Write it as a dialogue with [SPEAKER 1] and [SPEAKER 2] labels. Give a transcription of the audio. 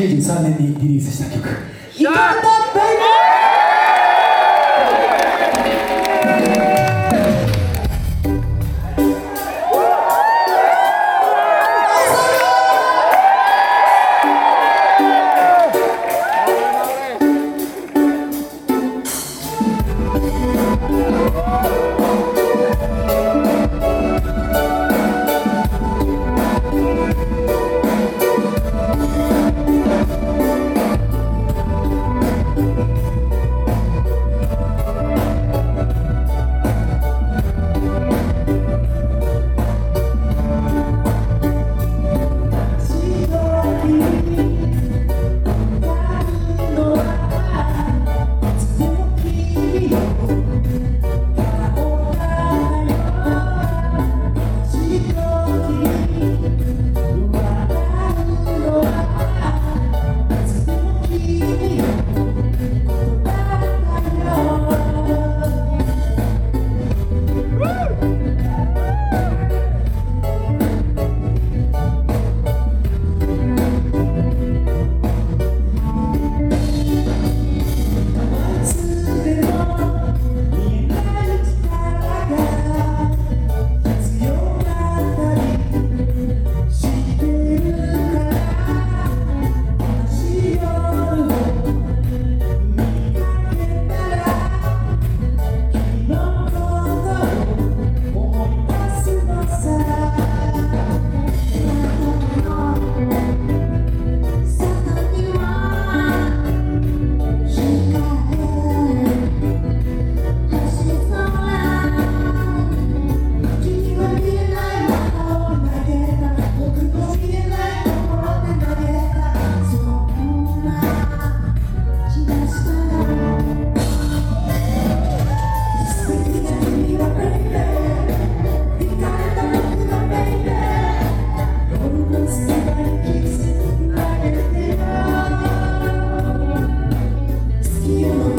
[SPEAKER 1] 93年にリリースした曲「
[SPEAKER 2] イカだベイベ夜 Yeah.